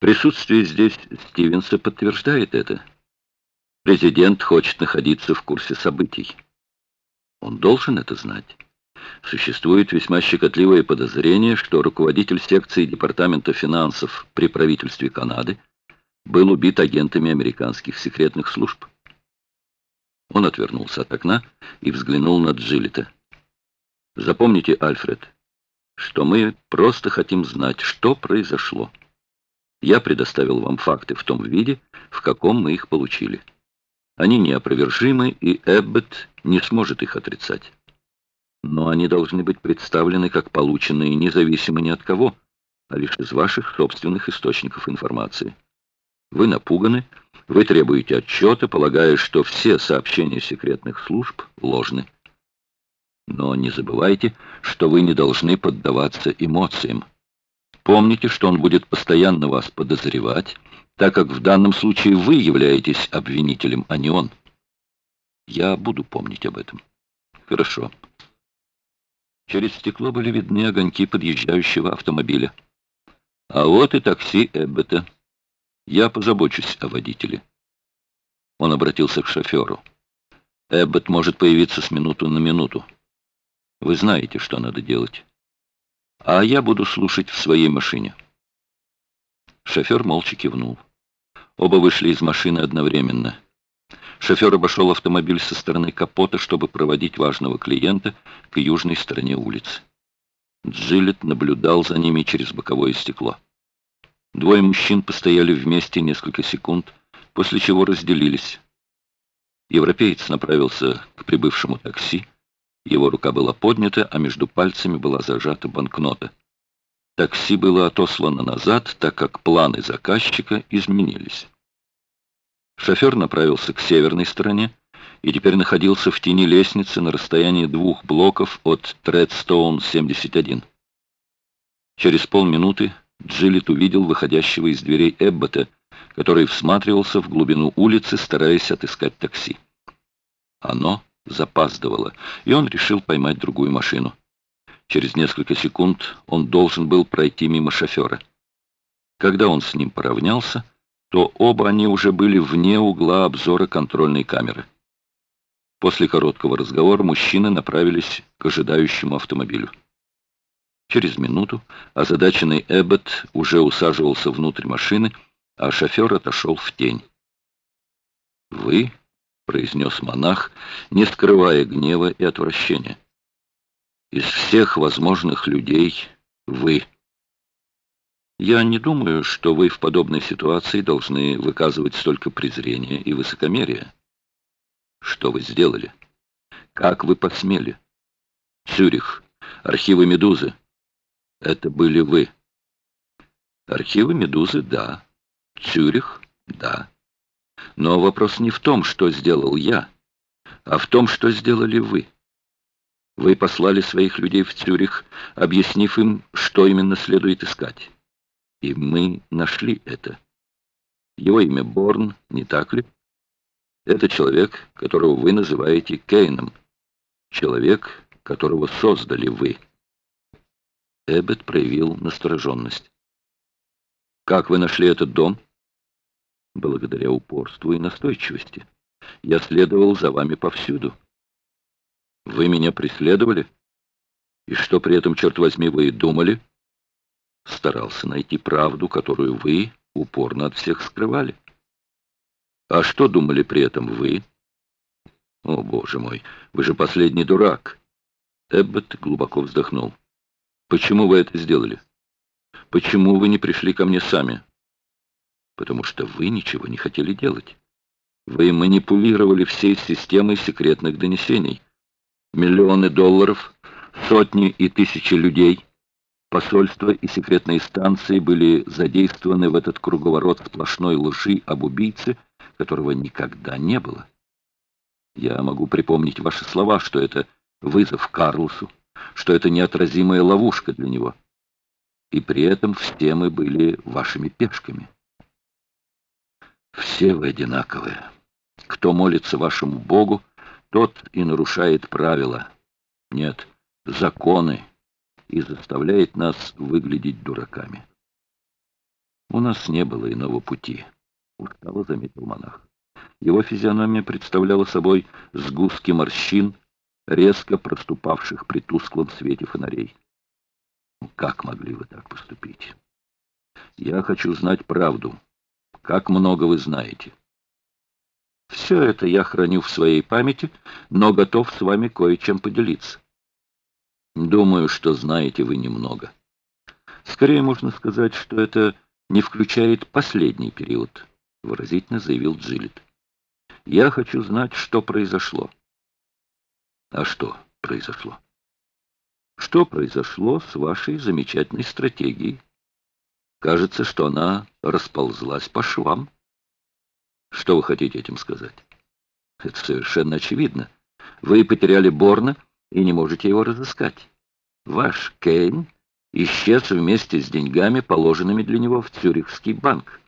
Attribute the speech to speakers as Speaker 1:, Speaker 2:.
Speaker 1: Присутствие здесь Стивенса подтверждает это. Президент хочет находиться в курсе событий. Он должен это знать. Существует весьма щекотливое подозрение, что руководитель секции Департамента финансов при правительстве Канады был убит агентами американских секретных служб. Он отвернулся от окна и взглянул на Джилета. «Запомните, Альфред, что мы просто хотим знать, что произошло. Я предоставил вам факты в том виде, в каком мы их получили. Они неопровержимы, и Эббот не сможет их отрицать. Но они должны быть представлены как полученные независимо ни от кого, а лишь из ваших собственных источников информации. Вы напуганы, вы требуете отчета, полагая, что все сообщения секретных служб ложны. Но не забывайте, что вы не должны поддаваться эмоциям. Помните, что он будет постоянно вас подозревать, так как в данном случае вы являетесь обвинителем, а не он. Я буду помнить об этом. Хорошо. Через стекло были видны огоньки подъезжающего автомобиля. А вот и такси Эббета. Я позабочусь о водителе. Он обратился к шоферу. Эббот может появиться с минуту на минуту. Вы знаете, что надо делать. А я буду слушать в своей машине. Шофер молча кивнул. Оба вышли из машины одновременно. Шофер обошел автомобиль со стороны капота, чтобы проводить важного клиента к южной стороне улицы. Джилет наблюдал за ними через боковое стекло. Двое мужчин постояли вместе несколько секунд, после чего разделились. Европеец направился к прибывшему такси. Его рука была поднята, а между пальцами была зажата банкнота. Такси было отослано назад, так как планы заказчика изменились. Шофер направился к северной стороне и теперь находился в тени лестницы на расстоянии двух блоков от Тредстоун-71. Через полминуты Джилет увидел выходящего из дверей Эббота, который всматривался в глубину улицы, стараясь отыскать такси. Оно запаздывало, и он решил поймать другую машину. Через несколько секунд он должен был пройти мимо шофера. Когда он с ним поравнялся, то оба они уже были вне угла обзора контрольной камеры. После короткого разговора мужчины направились к ожидающему автомобилю. Через минуту озадаченный Эббот уже усаживался внутрь машины, а шофер отошел в тень. «Вы?» — произнес монах, не скрывая гнева и отвращения. «Из всех возможных людей вы». «Я не думаю, что вы в подобной ситуации должны выказывать столько презрения и высокомерия. Что вы сделали? Как вы посмели? Цюрих, архивы «Медузы», это были вы. Архивы «Медузы» — да. Цюрих — да. Но вопрос не в том, что сделал я, а в том, что сделали вы. Вы послали своих людей в Цюрих, объяснив им, что именно следует искать. И мы нашли это. Его имя Борн, не так ли? Это человек, которого вы называете Кейном. Человек, которого создали вы. Эббет проявил настороженность. «Как вы нашли этот дом?» «Благодаря упорству и настойчивости. Я следовал за вами повсюду». «Вы меня преследовали? И что при этом, черт возьми, вы думали?» «Старался найти правду, которую вы упорно от всех скрывали». «А что думали при этом вы?» «О, боже мой, вы же последний дурак!» Эббот глубоко вздохнул. Почему вы это сделали? Почему вы не пришли ко мне сами? Потому что вы ничего не хотели делать. Вы манипулировали всей системой секретных донесений. Миллионы долларов, сотни и тысячи людей, посольства и секретные станции были задействованы в этот круговорот сплошной лжи об убийце, которого никогда не было. Я могу припомнить ваши слова, что это вызов Карлсу, что это неотразимая ловушка для него. И при этом все мы были вашими пешками. Все вы одинаковые. Кто молится вашему Богу, тот и нарушает правила. Нет, законы, и заставляет нас выглядеть дураками. У нас не было иного пути, устало заметил монах. Его физиономия представляла собой сгустки морщин, резко проступавших при тусклом свете фонарей. Как могли вы так поступить? Я хочу знать правду. Как много вы знаете? Все это я храню в своей памяти, но готов с вами кое-чем поделиться. Думаю, что знаете вы немного. Скорее можно сказать, что это не включает последний период, выразительно заявил Джилет. Я хочу знать, что произошло. А что произошло? Что произошло с вашей замечательной стратегией? Кажется, что она расползлась по швам. Что вы хотите этим сказать? Это совершенно очевидно. Вы потеряли Борна и не можете его разыскать. Ваш Кейн исчез вместе с деньгами, положенными для него в Цюрихский банк.